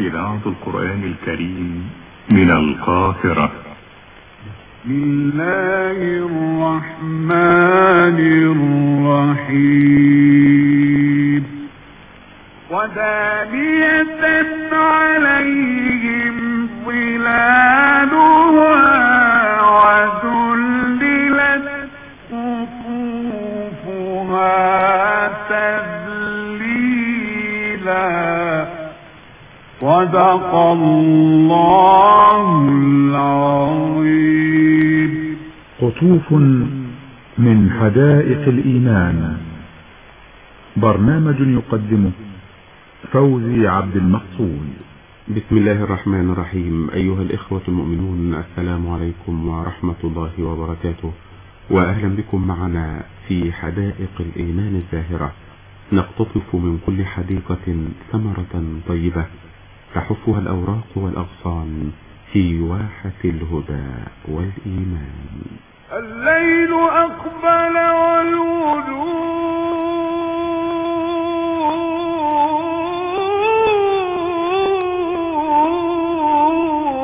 إذاعة القرآن الكريم من القاهرة. بسم الله الرحمن الرحيم. ودانية عليهم الله العظيم. قطوف من حدائق الإيمان. برنامج يقدمه فوزي عبد المقصود. بسم الله الرحمن الرحيم. أيها الإخوة المؤمنون السلام عليكم ورحمة الله وبركاته. وأهلا بكم معنا في حدائق الإيمان الزاهرة. نقتطف من كل حديقة ثمرة طيبة. تحفها الأوراق والأغصان في واحة الهدى والإيمان. الليل أقبل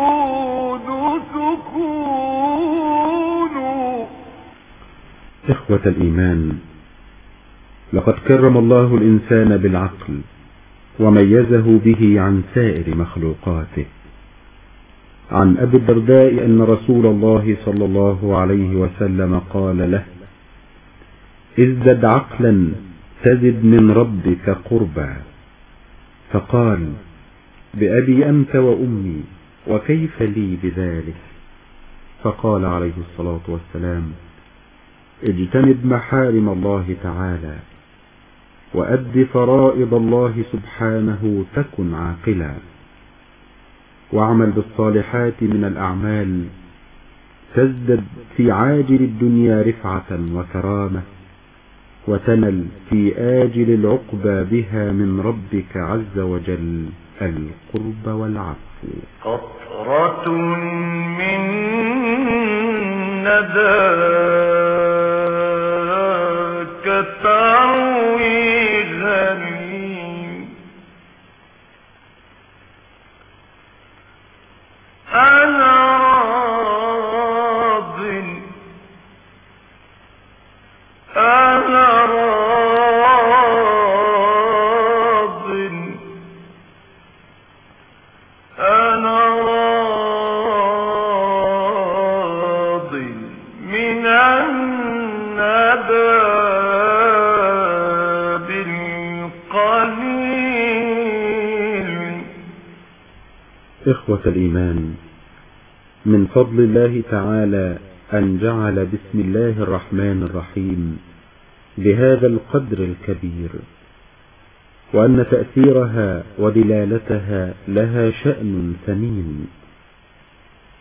والوجود سكون. إخوة الإيمان لقد كرم الله الإنسان بالعقل وميزه به عن سائر مخلوقاته. عن أبي الدرداء أن رسول الله صلى الله عليه وسلم قال له ازدد عقلا تزد من ربك قربا. فقال بأبي أنت وأمي وكيف لي بذلك؟ فقال عليه الصلاة والسلام اجتنب محارم الله تعالى وأد فرائض الله سبحانه تكن عاقلا. واعمل بالصالحات من الأعمال. تزدد في عاجل الدنيا رفعة وكرامة. وتنل في آجل العقبى بها من ربك عز وجل القرب والعفو. قطرة من نداك إخوة الإيمان من فضل الله تعالى أن جعل بسم الله الرحمن الرحيم بهذا القدر الكبير وأن تأثيرها ودلالتها لها شأن ثمين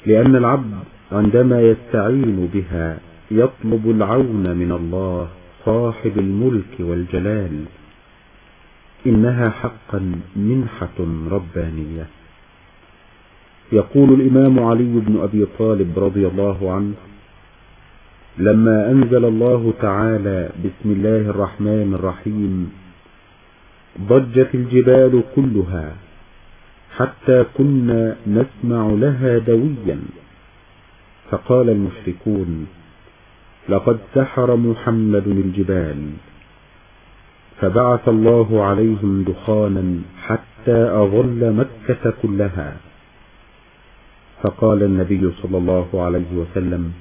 لأن العبد عندما يستعين بها يطلب العون من الله صاحب الملك والجلال إنها حقا منحة ربانية. يقول الإمام علي بن أبي طالب رضي الله عنه لما أنزل الله تعالى بسم الله الرحمن الرحيم ضجت الجبال كلها حتى كنا نسمع لها دويا. فقال المشركون لقد سحر محمد الجبال فبعث الله عليهم دخانا حتى أظل مكة كلها. فقال النبي صلى الله عليه وسلم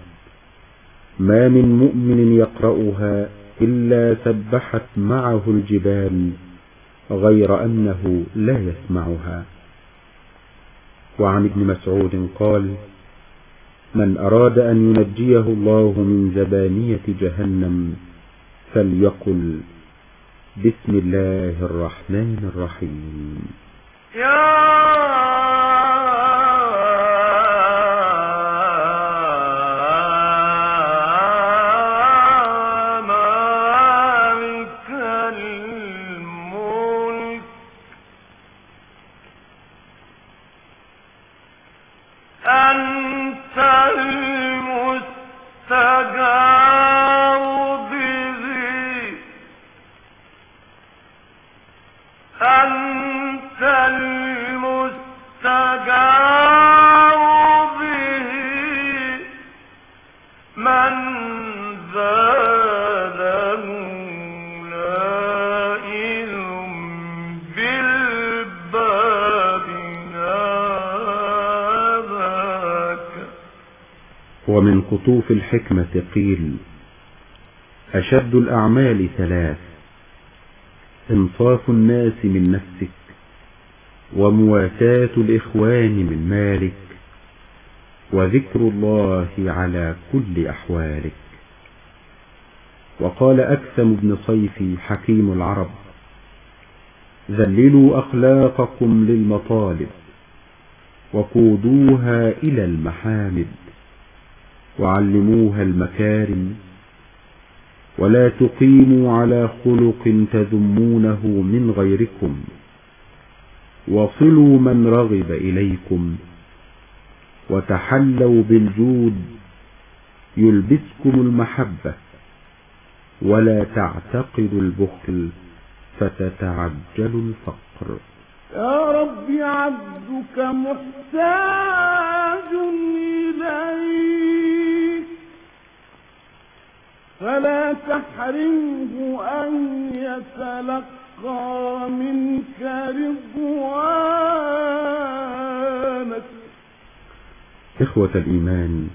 ما من مؤمن يقرأها إلا سبحت معه الجبال غير أنه لا يسمعها. وعن ابن مسعود قال من أراد أن ينجيه الله من زبانية جهنم فليقل بسم الله الرحمن الرحيم. يا أنت المستجار ومن قطوف الحكمة قيل أشد الأعمال ثلاث إنصاف الناس من نفسك ومواساة الإخوان من مالك وذكر الله على كل أحوالك. وقال أكثم بن صيفي حكيم العرب ذللوا أخلاقكم للمطالب وقودوها إلى المحامد. وعلموها المكارم ولا تقيموا على خلق تذمونه من غيركم وصلوا من رغب إليكم وتحلوا بالجود يلبسكم المحبة ولا تعتقدوا البخل فتتعجل الفقر. يا رب عبدك محتاج فلا تحرمه أن يتلقى منك رضوانك. إخوة الإيمان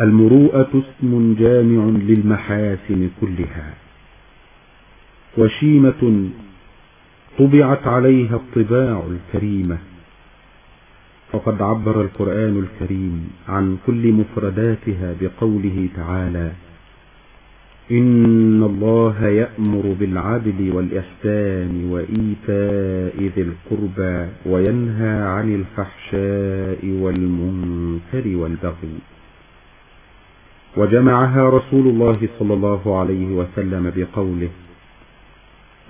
المروءة اسم جامع للمحاسن كلها وشيمة طبعت عليها الطباع الكريمة فقد عبر القرآن الكريم عن كل مفرداتها بقوله تعالى إن الله يأمر بالعدل والإحسان وإيتاء ذي القربى وينهى عن الفحشاء والمنكر والبغي وجمعها رسول الله صلى الله عليه وسلم بقوله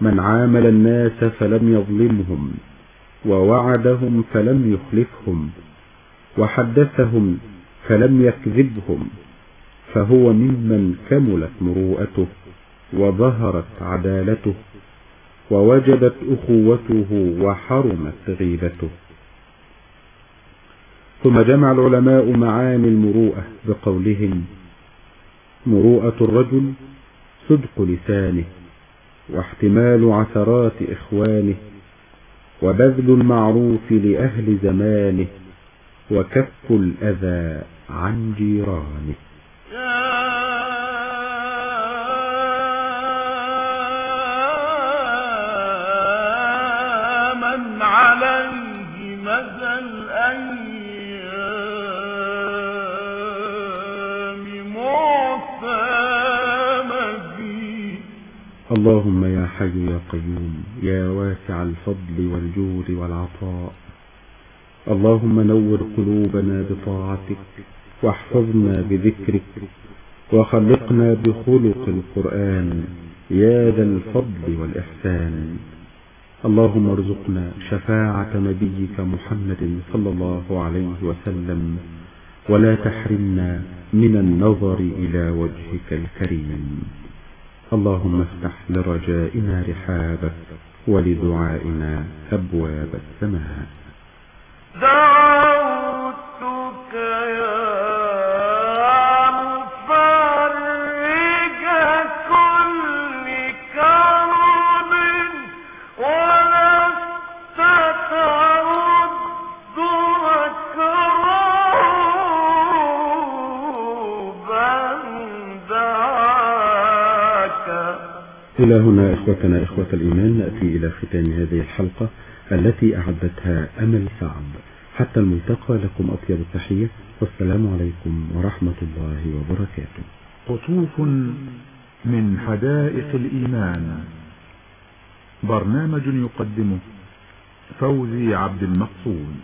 من عامل الناس فلم يظلمهم ووعدهم فلم يخلفهم وحدثهم فلم يكذبهم فهو ممن كملت مروءته وظهرت عدالته ووجبت أخوته وحرمت غيبته. ثم جمع العلماء معاني المروءة بقولهم مروءة الرجل صدق لسانه واحتمال عثرات إخوانه وبذل المعروف لأهل زمانه وكف الأذى عن جيرانه. اللهم يا حي يا قيوم يا واسع الفضل والجود والعطاء. اللهم نور قلوبنا بطاعتك واحفظنا بذكرك وخلقنا بخلق القرآن يا ذا الفضل والإحسان. اللهم ارزقنا شفاعة نبيك محمد صلى الله عليه وسلم ولا تحرمنا من النظر إلى وجهك الكريم. اللهم افتح لرجائنا رحابك ولدعائنا أبواب السماء. دعوتك يا إلى هنا إخوتنا إخوة الإيمان نأتي إلى ختام هذه الحلقة التي أعدتها أمل سعد حتى الملتقى لكم أطيب التحية والسلام عليكم ورحمة الله وبركاته. قطوف من حدائق الإيمان. برنامج يقدمه فوزي عبد المقصود.